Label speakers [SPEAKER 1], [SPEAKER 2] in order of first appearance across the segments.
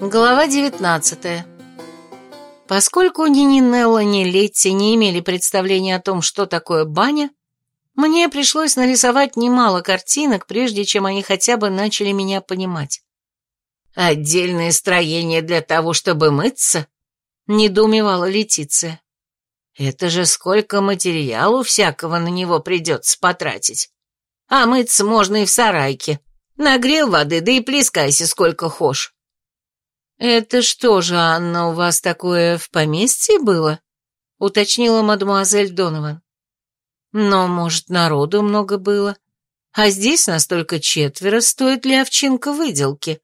[SPEAKER 1] Глава 19 Поскольку ни Нинелла, ни Летти не имели представления о том, что такое баня, мне пришлось нарисовать немало картинок, прежде чем они хотя бы начали меня понимать. «Отдельное строение для того, чтобы мыться?» — недоумевала Летиция. «Это же сколько материалу всякого на него придется потратить. А мыться можно и в сарайке. Нагрел воды, да и плескайся сколько хошь». «Это что же, Анна, у вас такое в поместье было?» — уточнила мадемуазель Донован. «Но, может, народу много было. А здесь настолько четверо, стоит ли овчинка выделки?»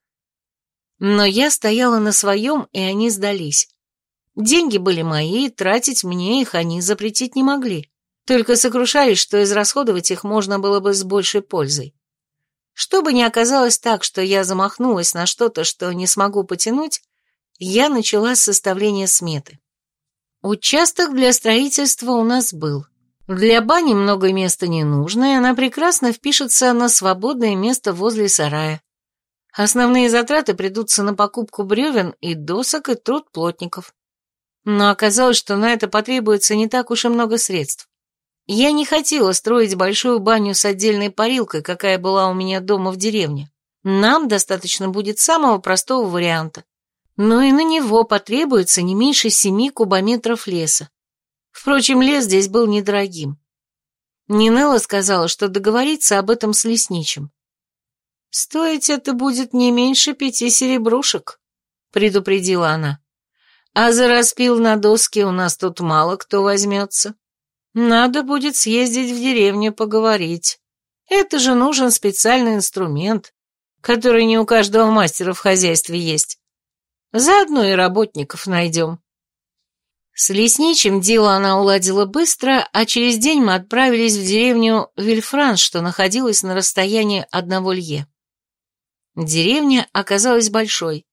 [SPEAKER 1] Но я стояла на своем, и они сдались. Деньги были мои, тратить мне их они запретить не могли. Только сокрушались, что израсходовать их можно было бы с большей пользой. Чтобы не оказалось так, что я замахнулась на что-то, что не смогу потянуть, я начала с составления сметы. Участок для строительства у нас был. Для бани много места не нужно, и она прекрасно впишется на свободное место возле сарая. Основные затраты придутся на покупку бревен и досок и труд плотников. Но оказалось, что на это потребуется не так уж и много средств. Я не хотела строить большую баню с отдельной парилкой, какая была у меня дома в деревне. Нам достаточно будет самого простого варианта. Но и на него потребуется не меньше семи кубометров леса. Впрочем, лес здесь был недорогим. Нинелла сказала, что договориться об этом с лесничим. «Стоить это будет не меньше пяти серебрушек», — предупредила она. «А за распил на доске у нас тут мало кто возьмется». Надо будет съездить в деревню поговорить. Это же нужен специальный инструмент, который не у каждого мастера в хозяйстве есть. Заодно и работников найдем. С лесничим дело она уладила быстро, а через день мы отправились в деревню Вильфранш, что находилась на расстоянии одного лье. Деревня оказалась большой.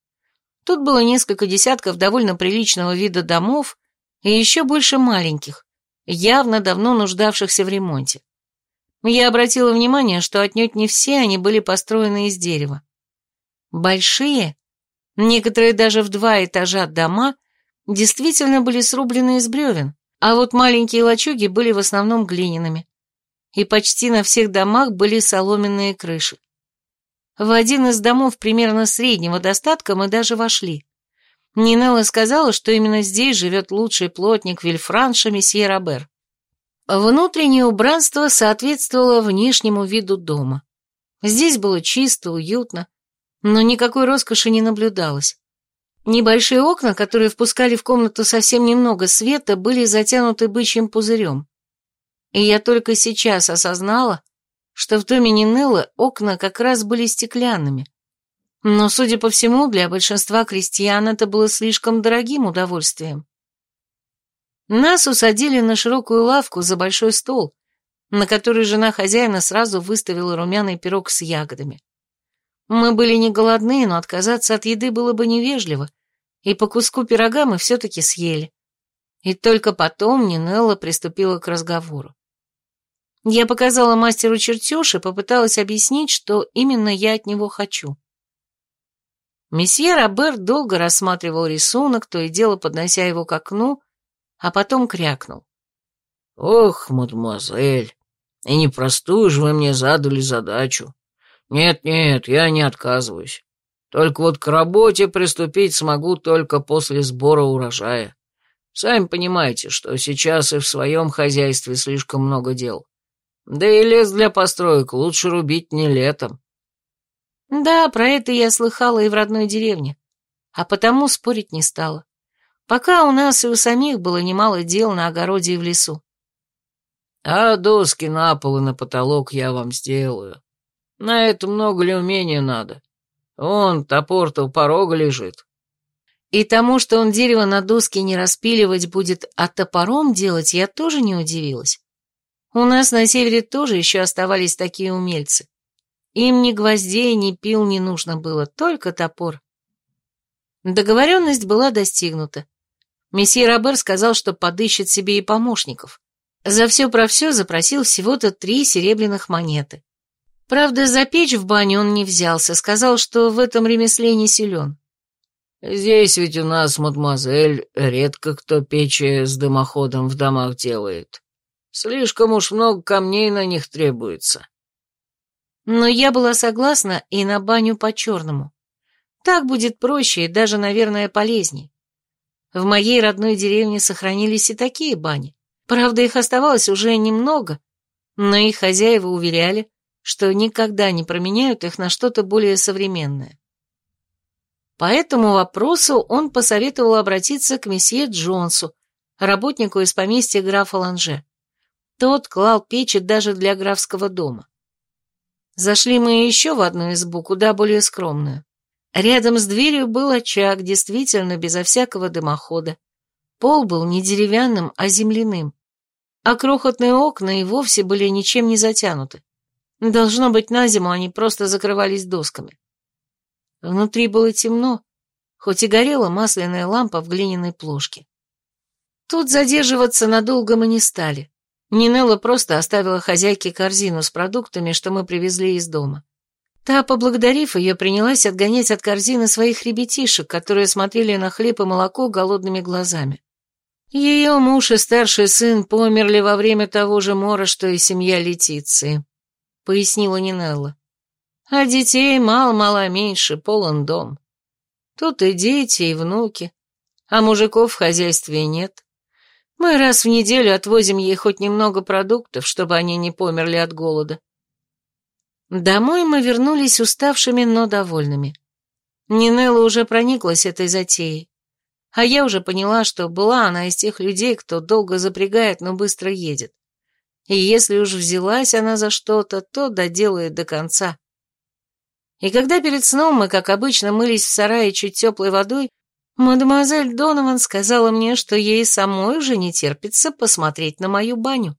[SPEAKER 1] Тут было несколько десятков довольно приличного вида домов и еще больше маленьких, явно давно нуждавшихся в ремонте. Я обратила внимание, что отнюдь не все они были построены из дерева. Большие, некоторые даже в два этажа дома, действительно были срублены из бревен, а вот маленькие лачуги были в основном глиняными. И почти на всех домах были соломенные крыши. В один из домов примерно среднего достатка мы даже вошли. Нинелла сказала, что именно здесь живет лучший плотник Вильфранша месье Робер. Внутреннее убранство соответствовало внешнему виду дома. Здесь было чисто, уютно, но никакой роскоши не наблюдалось. Небольшие окна, которые впускали в комнату совсем немного света, были затянуты бычьим пузырем. И я только сейчас осознала, что в доме Нинеллы окна как раз были стеклянными, но, судя по всему, для большинства крестьян это было слишком дорогим удовольствием. Нас усадили на широкую лавку за большой стол, на который жена хозяина сразу выставила румяный пирог с ягодами. Мы были не голодны, но отказаться от еды было бы невежливо, и по куску пирога мы все-таки съели. И только потом Нинелла приступила к разговору. Я показала мастеру чертеж и попыталась объяснить, что именно я от него хочу. Месье Робер долго рассматривал рисунок, то и дело поднося его к окну, а потом крякнул. «Ох, мадемуазель, и непростую же вы мне задали задачу. Нет-нет, я не отказываюсь. Только вот к работе приступить смогу только после сбора урожая. Сами понимаете, что сейчас и в своем хозяйстве слишком много дел. Да и лес для построек лучше рубить не летом. Да, про это я слыхала и в родной деревне, а потому спорить не стала. Пока у нас и у самих было немало дел на огороде и в лесу. А доски на пол и на потолок я вам сделаю. На это много ли умения надо? Он, топор-то у порога лежит. И тому, что он дерево на доске не распиливать будет, а топором делать, я тоже не удивилась. У нас на севере тоже еще оставались такие умельцы. Им ни гвоздей, ни пил не нужно было, только топор. Договоренность была достигнута. Месье Робер сказал, что подыщет себе и помощников. За все про все запросил всего-то три серебряных монеты. Правда, за печь в бане он не взялся, сказал, что в этом ремесле не силен.
[SPEAKER 2] Здесь ведь у нас, мадемуазель, редко кто печи с дымоходом в домах делает. Слишком уж много камней на них требуется.
[SPEAKER 1] Но я была согласна и на баню по-черному. Так будет проще и даже, наверное, полезней. В моей родной деревне сохранились и такие бани. Правда, их оставалось уже немного, но их хозяева уверяли, что никогда не променяют их на что-то более современное. По этому вопросу он посоветовал обратиться к месье Джонсу, работнику из поместья графа Ланже. Тот клал печи даже для графского дома. Зашли мы еще в одну избу, куда более скромную. Рядом с дверью был очаг, действительно безо всякого дымохода. Пол был не деревянным, а земляным. А крохотные окна и вовсе были ничем не затянуты. Должно быть, на зиму они просто закрывались досками. Внутри было темно, хоть и горела масляная лампа в глиняной плошке. Тут задерживаться надолго мы не стали. Нинелла просто оставила хозяйке корзину с продуктами, что мы привезли из дома. Та, поблагодарив ее, принялась отгонять от корзины своих ребятишек, которые смотрели на хлеб и молоко голодными глазами. Ее муж и старший сын померли во время того же мора, что и семья Летиции, пояснила Нинелла. А детей мало-мало меньше, полон дом. Тут и дети, и внуки, а мужиков в хозяйстве нет. Мы раз в неделю отвозим ей хоть немного продуктов, чтобы они не померли от голода. Домой мы вернулись уставшими, но довольными. Нинелла уже прониклась этой затеей. А я уже поняла, что была она из тех людей, кто долго запрягает, но быстро едет. И если уж взялась она за что-то, то доделает до конца. И когда перед сном мы, как обычно, мылись в сарае чуть теплой водой, мадемуазель Донован сказала мне, что ей самой уже не терпится посмотреть на мою баню.